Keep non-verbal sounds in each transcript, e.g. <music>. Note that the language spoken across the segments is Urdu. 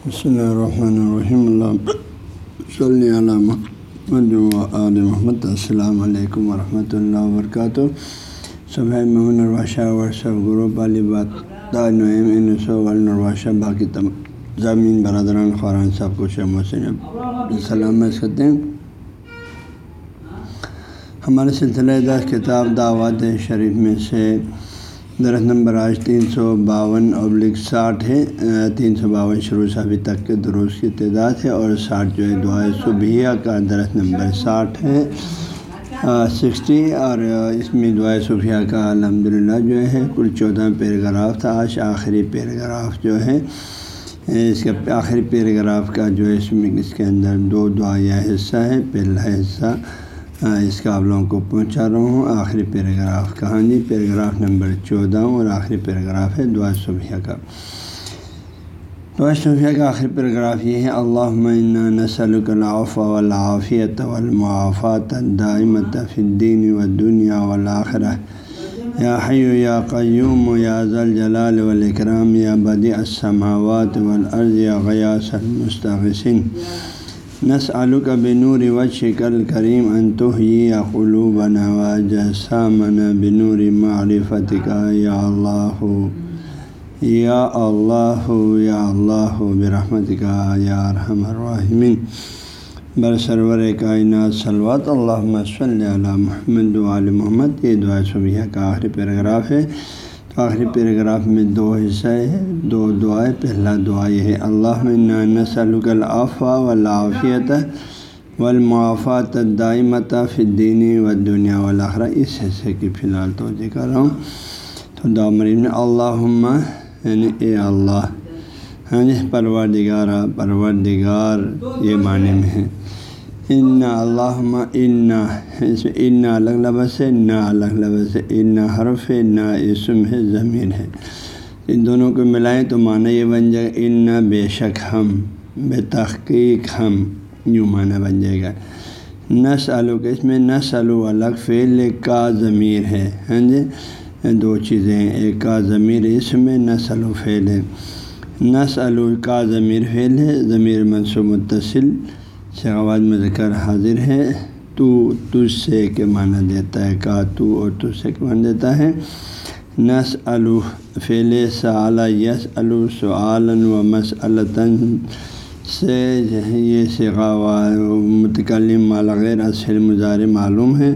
بسم اللہ الرحمن الرحیم اللہ صلی اللہ محمد السلام علیکم ورحمۃ اللہ وبرکاتہ صبح محمد الرباشہ ورثہ گروپ علی بات نعیم باقی زمین برادران خوران صاحب کو شمع سلامت کرتے ہیں ہمارے سلسلہ دس کتاب دعوت شریف میں سے درخت نمبر آج تین سو باون ابلک ساٹھ ہے تین سو باون شروع سے ابھی تک کے درست کی تعداد ہے اور ساٹھ جو ہے دعا صبحیہ کا درخت نمبر ساٹھ ہے۔ سکسٹی اور اس میں دعائے صوفیہ کا الحمد للہ جو ہے، کل چودہ پیراگراف تھا، آج آخری پیراگراف جو ہے۔ اس کا آخری پیراگراف کا جو ہے، اس میں اس کے اندر دو دعائیں حصہ ہے۔ پہلا حصہ ہاں، اس کا آپ لوگوں کو پہنچا رہا ہوں۔ آخری پیراگراف، کہانی پیراگراف نمبر چودہ اور آخری پیراگراف ہے دعا صبح کا۔ دعا صبح کا آخری پیراگراف یہ ہے اللہ نسل العف والعافیت والمعافات دائمت فی الدین و دنیا والآخرہ یا حیو یا قیوم یا ذل جلال والاکرام یا بدی السماوات والارض، یا غیاس المستغسن نس آلو کا بنور و شکل کریم انتو یا قلوب نوا جسامن بنور معرفت کا یا اللہ یا اللہ یا اللہ برحمت کا یا رحم الرحمن بر سرور کائنات سلوات اللہ صلی علی محمد علیہ محمد. یہ دعا صبح کا آخری پیراگراف ہے. تو آخری پیراگراف میں دو حصہ ہے، دو دعائیں۔ پہلا دعا یہ ہے، اللہ نسل الافا والعافیت والمعافات دائمت فدینی و دنیا والاخرہ اس حصے کی فی الحال توجہ کر رہا ہوں۔ تو دعا مریم اللہ یعنی اے اللہ ہاں جی پرور دگارہ پرور دگار یہ معنی میں ہے۔ ان اللہ انا اس میں ان الگ لفظ ہے نہ الگ لفظ ہے ان حرف ہے نہ اسم ہے ضمیر ہے ان دونوں کو ملائیں تو معنی یہ بن جائے گا ان بے شک ہم بے تحقیق ہم یوں معنی بن جائے گا نس آلو کے اس میں نس آلو الگ فعل کا ضمیر ہے ہاں جی دو چیزیں ہیں ایک کا ضمیر اس میں نس آلو فعل ہے نس آلو کا ضمیر فعل ہے ضمیر منصوب متصل شہواد میں ذکر حاضر ہے۔ تو تجھ سے کے معنی دیتا ہے کا تو اور تجھ سے کے معنی دیتا ہے۔ نس الو فیل سعلیٰ یس الو سعالن و مس الطن سے یہ سگا متکلم مال غیر اصل مظاہر معلوم ہے۔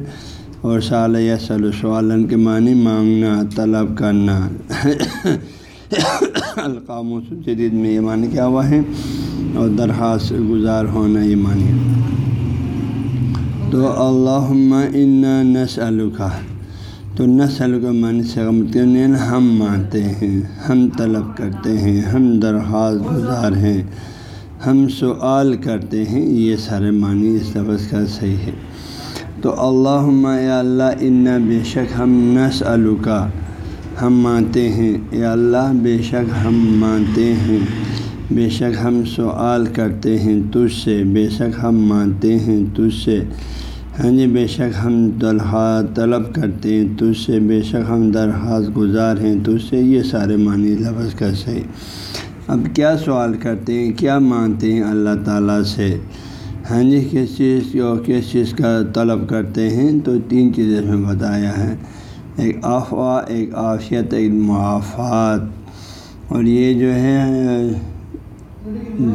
اور سال یس سعالن کے معنی مانگنا، طلب کرنا۔ <coughs> القام جدید میں یہ معنی کیا ہوا ہے۔ اور درخواست گزار ہونا یہ مانی تو اللہ ان نسل کا تو نسل کا معنی سے یعنی ہم مانتے ہیں، ہم طلب کرتے ہیں، ہم درخواست گزار ہیں، ہم سوال کرتے ہیں، یہ سارے معنی اس لفظ کا صحیح ہے۔ تو اللہ اللہ ان بے شک ہم نس کا ہم مانتے ہیں۔ یا اللہ، بے شک ہم مانتے ہیں۔ بے شک ہم سوال کرتے ہیں تجھ سے، بے شک ہم مانتے ہیں تجھ سے۔ ہاں جی بے شک ہم درخواست طلب کرتے ہیں تجھ سے، بے شک ہم درخواست گزار ہیں تجھ سے۔ یہ سارے معنی لفظ کا صحیح۔ اب کیا سوال کرتے ہیں؟ کیا مانتے ہیں اللہ تعالیٰ سے؟ ہاں جی کس چیز کو، کس چیز کا طلب کرتے ہیں؟ تو تین چیزیں میں بتایا ہے۔ ایک افواہ ایک عافیت، ایک معافات۔ اور یہ جو ہے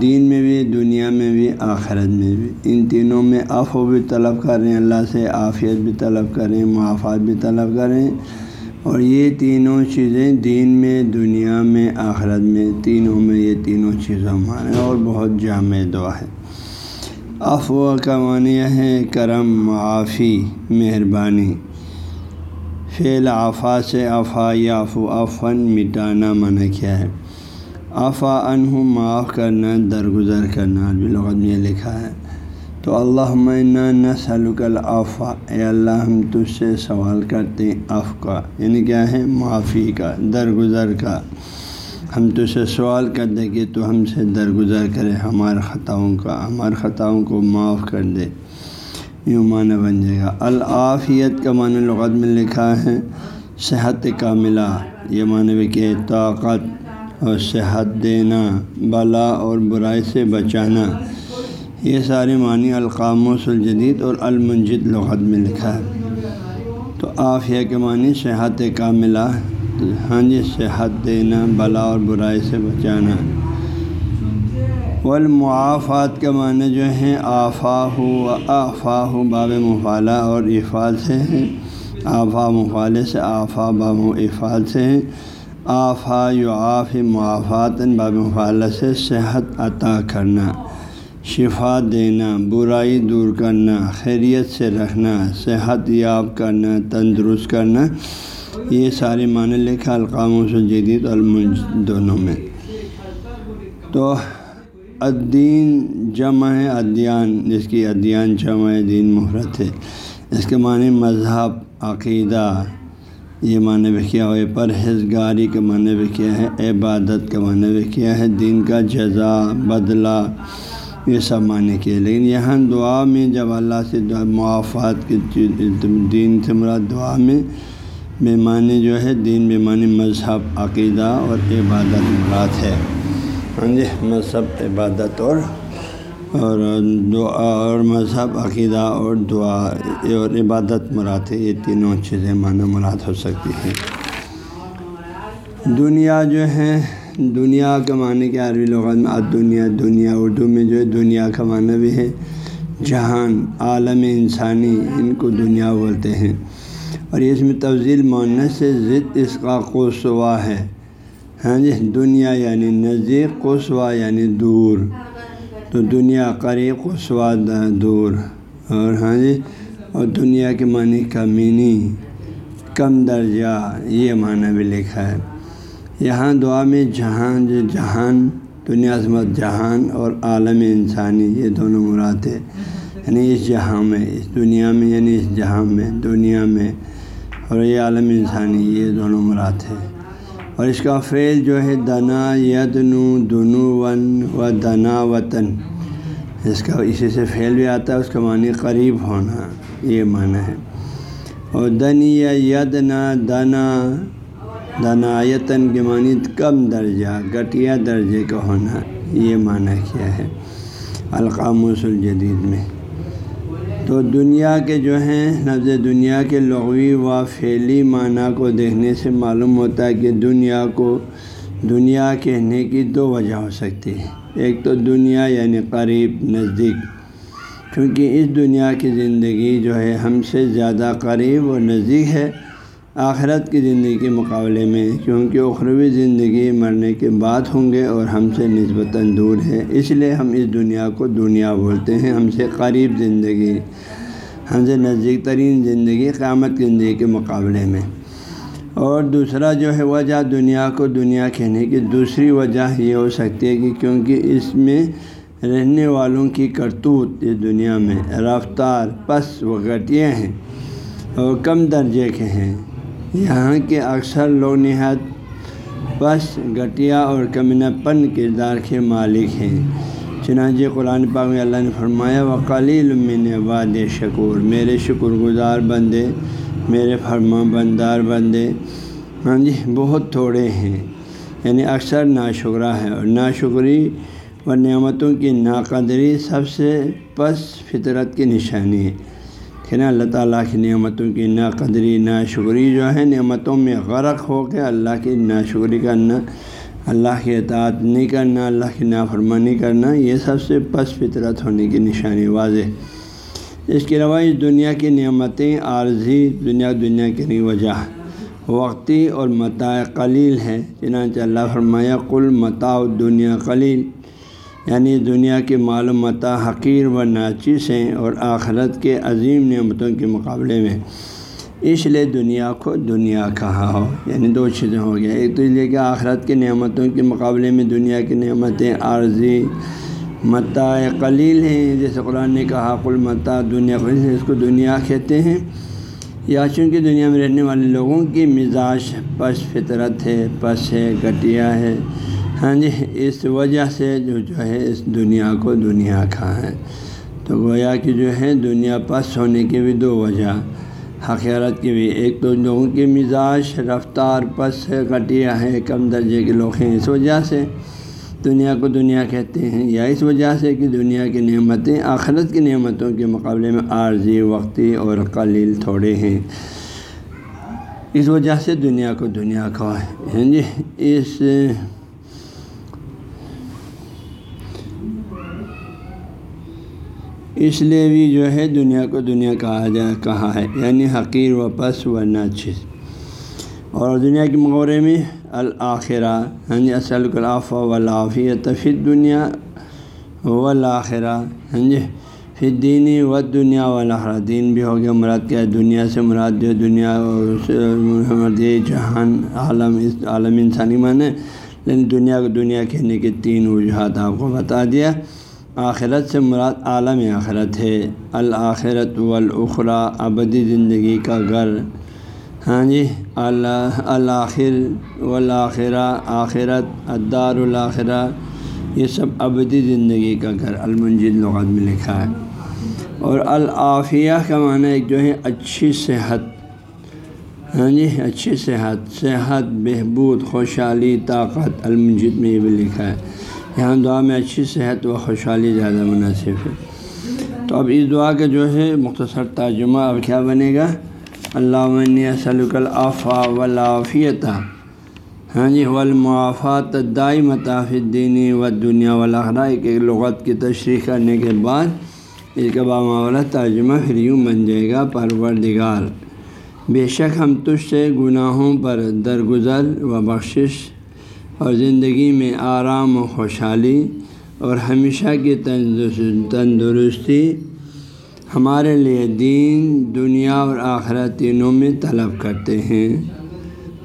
دین میں بھی، دنیا میں بھی، آخرت میں بھی۔ ان تینوں میں افو بھی طلب کریں، اللہ سے عافیت بھی طلب کریں، معافات بھی طلب کریں۔ اور یہ تینوں چیزیں دین میں، دنیا میں، آخرت میں تینوں میں یہ تینوں چیزیں ہمارے اور بہت جامع دعا ہے۔ افوا کا معنی ہے کرم، معافی، مہربانی۔ فعل آفا سے آفا یا افن مٹانا منع کیا ہے۔ آفا انہ معاف کرنا، درگزر کرنا لغت میں لکھا ہے۔ تو اللہ معنیٰ نسلک الافا اے اللہ، ہم تجھ سے سوال کرتے ہیں اف کا یعنی کیا ہے؟ معافی کا، درگزر کا۔ ہم تجھ سے سوال کر دیں کہ تو ہم سے درگزر کرے ہمارے خطاؤں کا، ہمارے خطاؤں کو معاف کر دے۔ یوں معنی بن جائے گا۔ العافیت کا معنی لغت میں لکھا ہے، صحت کا ملا یہ معنی بھی کہ طاقت اور صحت دینا، بلا اور برائی سے بچانا۔ یہ سارے معنی القاموس الجدید اور المنجد لغت میں لکھا ہے۔ تو آفیہ کے معنی صحت کا ملا ہاں جی صحت دینا، بلا اور برائی سے بچانا۔ والمعافات کے معنی جو ہیں آفا ہو آفا ہو باب مفالہ اور افعال سے ہیں۔ آفا مفالے سے آفا باب افعال سے ہیں۔ آفا یو آف معافات باب مفالہ سے صحت عطا کرنا، شفا دینا، برائی دور کرنا، خیریت سے رکھنا صحت یاب کرنا، تندرست کرنا، یہ سارے معنی لکھا القام و جدید المنج دونوں میں۔ تو الدین جمع ہے ادیان، جس کی ادیان جمع دین محرت ہے۔ اس کے معنی مذہب، عقیدہ یہ معنی بھی کیا ہے پرہیزگاری کا معنی بھی کیا ہے عبادت کا معنی بھی کیا ہے دین کا جزا، بدلہ، یہ سب معنی کیے۔ لیکن یہاں دعا میں جب اللہ سے دعا، معافات کی دین سے مراد دعا میں بے معنی جو ہے، دین بے معنی مذہب، عقیدہ اور عبادت مراد ہے۔ ہاں جی مذہب، عبادت اور اور دعا اور مذہب، عقیدہ اور دعا اور عبادت مراد ہے، یہ تینوں چیزیں معنی مراد ہو سکتی ہیں۔ دنیا جو ہے، دنیا کا معنی کہ عربی لغت میں دنیا دنیا اردو میں جو ہے، دنیا کا معنی بھی ہے جہان، عالم انسانی، ان کو دنیا بولتے ہیں۔ اور اس میں تفضیل معنی سے ضد اس کا قصوا ہے۔ ہاں جی دنیا یعنی نزدیک قصوا یعنی دور۔ تو دنیا قریب قصوا دور۔ اور ہاں جی اور دنیا کے معنی کمینی کم درجہ، یہ معنی بھی لکھا ہے۔ یہاں دعا میں جہان جو جہان، دنیا سمت جہان اور عالم انسانی، یہ دونوں مراد ہے یعنی اس جہاں میں، اس دنیا میں یعنی اس جہاں میں، دنیا میں اور یہ عالم انسانی، یہ دونوں مراد ہے اور اس کا فعل جو ہے، دنا یدنو دنو ون و دنا وطن اس کا، اسی سے فعل بھی آتا ہے، اس کا معنی قریب ہونا، یہ معنی ہے۔ اور دنی یا یدنا دنا دنا یتن کے معنی کم درجہ گٹیا درجے کا ہونا، یہ معنی کیا ہے۔ القاموس الجدید میں۔ تو دنیا کے جو ہیں لفظ دنیا کے لغوی و فعلی معنی کو دیکھنے سے معلوم ہوتا ہے کہ دنیا کو دنیا کہنے کی دو وجہ ہو سکتی ہے ایک تو دنیا یعنی قریب، نزدیک۔ کیونکہ اس دنیا کی زندگی جو ہے، ہم سے زیادہ قریب اور نزدیک ہے۔ آخرت کی زندگی کے مقابلے میں، کیونکہ اخروی زندگی مرنے کے بعد ہوں گے اور ہم سے نسبتاً دور ہے۔ اس لیے ہم اس دنیا کو دنیا بولتے ہیں، ہم سے قریب زندگی، ہم سے نزدیک ترین زندگی قیامت کی زندگی کے مقابلے میں۔ اور دوسرا جو ہے، وجہ دنیا کو دنیا کہنے کی، دوسری وجہ یہ ہو سکتی ہے کہ کیونکہ اس میں رہنے والوں کی کرتوت اس دنیا میں، رفتار، پس و گٹیاں ہیں اور کم درجے کے ہیں۔ یہاں کے اکثر لوگ نہایت بس گٹیا اور کمینہ پن کردار کے مالک ہیں۔ چنانچہ قرآن پاک میں اللہ نے فرمایا و قلیل من واد شکور میرے شکر گزار بندے، میرے فرما بندار بندے ہاں جی بہت تھوڑے ہیں۔ یعنی اکثر ناشکرہ ہے اور ناشکری و نعمتوں کی ناقدری سب سے پس فطرت کی نشانی ہے۔ کہ نا اللہ تعالیٰ کی نعمتوں کی نا قدری نا شکری جو ہے نعمتوں میں غرق ہو کے اللہ کی نا شکری کرنا، اللہ کی اطاعت نہیں کرنا، اللہ کی نافرمانی کرنا، یہ سب سے پس فطرت ہونے کی نشانی واضح۔ اس کے علاوہ اس دنیا کی نعمتیں عارضی دنیا دنیا کی وجہ۔ وقتی اور متاع قلیل ہے چنانچہ اللہ فرمایا کل متاع دنیا قلیل۔ یعنی دنیا کی معلومات حقیر و ناچیز ہیں اور آخرت کے عظیم نعمتوں کے مقابلے میں۔ اس لیے دنیا کو دنیا کہا ہو۔ یعنی دو چیزیں ہو گیا۔ ایک تو اس لیے کہ آخرت کے نعمتوں کے مقابلے میں دنیا کی نعمتیں عارضی متاع قلیل ہیں۔ جیسے قرآن نے کہا کل متا دنیا قلیل ہے اس کو دنیا کہتے ہیں۔ یا چونکہ دنیا میں رہنے والے لوگوں کی مزاج پس فطرت ہے، پس ہے گٹیا ہے۔ ہاں جی اس وجہ سے جو جو ہے، اس دنیا کو دنیا کا ہے۔ تو گویا کہ جو ہے، دنیا پس ہونے کی بھی دو وجہ حقیرت کی بھی۔ ایک تو لوگوں کی مزاج رفتار پس ہے، گھٹیا ہے، کم درجے کے لوگ ہیں۔ اس وجہ سے دنیا کو دنیا کہتے ہیں۔ یا اس وجہ سے کہ دنیا کی نعمتیں آخرت کی نعمتوں کے مقابلے میں عارضی، وقتی اور قلیل تھوڑے ہیں۔ اس وجہ سے دنیا کو دنیا کا ہے۔ ہاں جی اس اس لیے بھی جو ہے دنیا کو دنیا کہا جا کہا ہے یعنی حقیر و پس و ناچز اور دنیا کے مغورے میں الآخرہ ہاں جی اصل کلاف ولافیت فی دنیا ولاخرہ ہاں جی پھر دینی و یعنی دنیا والا دین بھی ہو گیا، مراد کیا ہے؟ دنیا سے مراد جو دنیا جہان، عالم، اس عالم انسانی مانے لیکن یعنی دنیا کو دنیا کہنے کے تین وجوہات آپ کو بتا دیا۔ آخرت سے مراد عالم آخرت ہے۔ الآخرت والاخرا ابدی زندگی کا گھر۔ ہاں جی اللہ، الآخر والآخرہ، آخرت ادار الآخرہ، یہ سب ابدی زندگی کا گھر۔ المنجد لغات میں لکھا ہے۔ اور العافیہ کا معنی ایک جو ہے، اچھی صحت۔ ہاں جی اچھی صحت۔ صحت، بہبود، خوشحالی، طاقت۔ المنجد میں یہ بھی لکھا ہے۔ یہاں دعا میں اچھی صحت و خوشحالی زیادہ مناسب ہے۔ تو اب اس دعا کا جو ہے مختصر ترجمہ اب کیا بنے گا؟ اللہ سلک الافا ولافیت ہاں جی والمعافات دائی مطاف دینی و دنیا والا ایک لغت کی تشریح کرنے کے بعد اس کا باماولہ ترجمہ پھر یوں بن جائے گا، پروردگار۔ بے شک ہم تجھ سے گناہوں پر درگزر و بخشش اور زندگی میں آرام و خوشحالی اور ہمیشہ کی تندرستی ہمارے لیے دین، دنیا اور آخرت تینوں میں طلب کرتے ہیں۔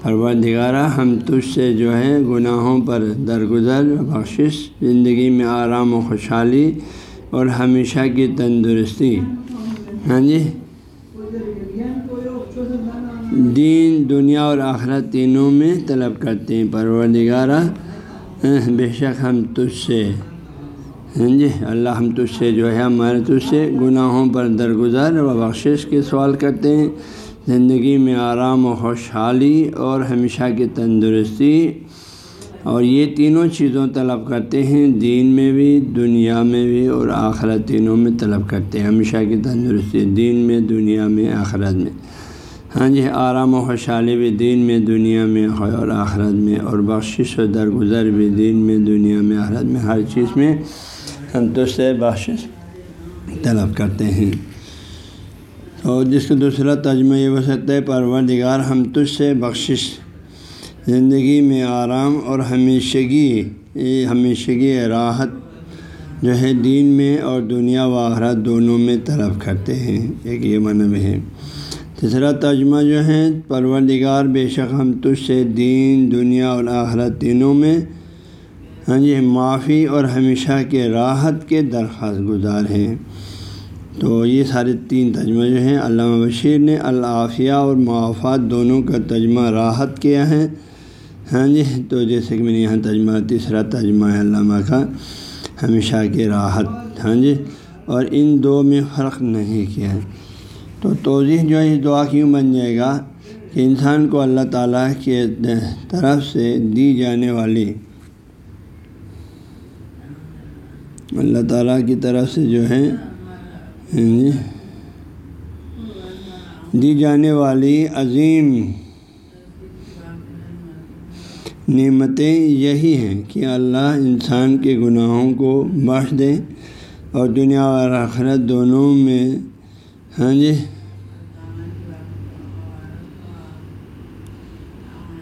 پروردگارہ، ہم تجھ سے جو ہے گناہوں پر درگزر بخشش، زندگی میں آرام و خوشحالی اور ہمیشہ کی تندرستی۔ ہاں جی؟ دین، دنیا اور آخرت تینوں میں طلب کرتے ہیں۔ پروردگارہ ہاں، بے شک ہم تجھ سے ہاں جی اللہ ہم تجھ سے جو ہے، ہمارے تجھ سے گناہوں پر درگزر و بخشش کے سوال کرتے ہیں۔ زندگی میں آرام و خوشحالی اور ہمیشہ کی تندرستی۔ اور یہ تینوں چیزوں طلب کرتے ہیں۔ دین میں بھی، دنیا میں بھی اور آخرت تینوں میں طلب کرتے ہیں۔ ہمیشہ کی تندرستی، دین میں، دنیا میں، آخرت میں۔ ہاں جی آرام و خوشحالی بھی دین میں، دنیا میں اور آخرت میں، اور بخشش و درگزر بھی دین میں، دنیا میں، آخرت میں، ہر چیز میں ہم سے بخش طلب کرتے ہیں۔ اور جس کا دوسرا ترجمہ یہ ہو سکتا ہے، پروردگار ہم تجھ سے بخشش، زندگی میں آرام اور ہمیشگی ہمیشگی راحت جو ہے دین میں اور دنیا و آخرت دونوں میں طلب کرتے ہیں۔ ایک یہ منب ہے۔ تیسرا ترجمہ جو ہے، پروردگار بے شک ہم تجھ سے دین، دنیا اور آخرت تینوں میں ہاں جی معافی اور ہمیشہ کے راحت کے درخواست گزار ہیں۔ تو یہ سارے تین ترجمہ جو ہیں، علامہ بشیر نے العافیہ اور معافات دونوں کا ترجمہ راحت کیا ہے۔ ہاں جی تو جیسے کہ میں نے یہاں ترجمہ، تیسرا ترجمہ ہے علامہ کا، ہمیشہ کے راحت۔ ہاں جی اور ان دو میں فرق نہیں کیا۔ ہے تو توضیح جو ہے، اس دعا کیوں بن جائے گا کہ انسان کو اللہ تعالیٰ کے طرف سے دی جانے والی۔ اللہ تعالیٰ کی طرف سے جو ہے ہاں جی، دی جانے والی عظیم نعمتیں یہی ہیں کہ اللہ انسان کے گناہوں کو بخش دے اور دنیا اور آخرت دونوں میں ہاں جی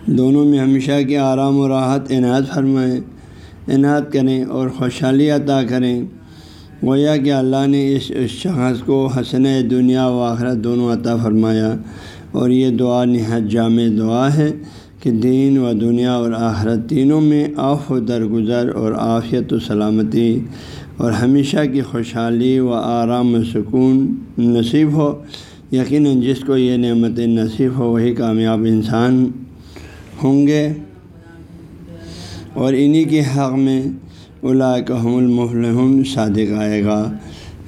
دونوں میں ہمیشہ کے آرام و راحت عنایت فرمائیں، عنایت کریں اور خوشحالی عطا کریں۔ گویا کہ اللہ نے اس اس شخص کو حسن دنیا و آخرت دونوں عطا فرمایا۔ اور یہ دعا نہایت جامع دعا ہے کہ دین و دنیا اور آخرت تینوں میں آف و درگزر اور آفیت و سلامتی اور ہمیشہ کی خوشحالی و آرام و سکون نصیب ہو۔ یقیناً جس کو یہ نعمت نصیب ہو، وہی کامیاب انسان ہوں گے۔ اور انہی کے حق میں اولا کہ المفلحم صادق آئے گا۔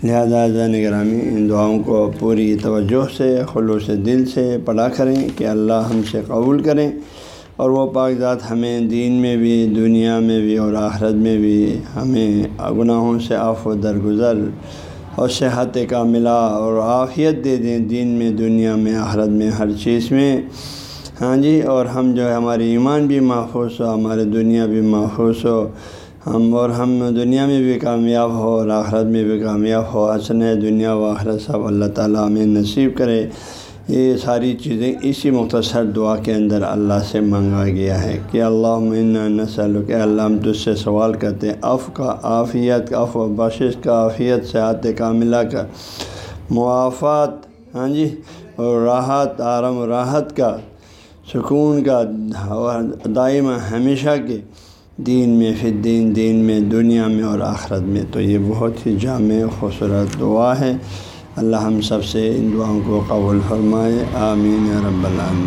لہذا نگرامی، ان دعاؤں کو پوری توجہ سے، خلوص دل سے پڑھا کریں کہ اللہ ہم سے قبول کریں اور وہ پاک ذات ہمیں دین میں بھی، دنیا میں بھی اور آخرت میں بھی ہمیں گناہوں سے آف و درگزر اور صحت کا ملا اور عافیت دے دیں دین میں، دنیا میں، آخرت میں، ہر چیز میں۔ ہاں جی اور ہم جو ہے ہماری ایمان بھی محفوظ ہو، ہمارے دنیا بھی محفوظ ہو۔ ہم اور ہم دنیا میں بھی کامیاب ہو اور آخرت میں بھی کامیاب ہو۔ حسن دنیا و آخرت سب اللہ تعالیٰ ہمیں نصیب کرے۔ یہ ساری چیزیں اسی مختصر دعا کے اندر اللہ سے مانگا گیا ہے کہ اللہ منا نسل کہ اللہ، ہم تجھ سے سوال کرتے ہیں۔ اف کا عافیت کا اف و بخش کا عافیت صحت کاملہ کا موافات ہاں جی اور راحت، آرام و راحت کا، سکون کا دائمہ ہمیشہ کے دین میں، پھر دین دین میں، دنیا میں اور آخرت میں۔ تو یہ بہت ہی جامع خوبصورت دعا ہے۔ اللہ ہم سب سے ان دعاؤں کو قبول فرمائے۔ آمین رب العالمین۔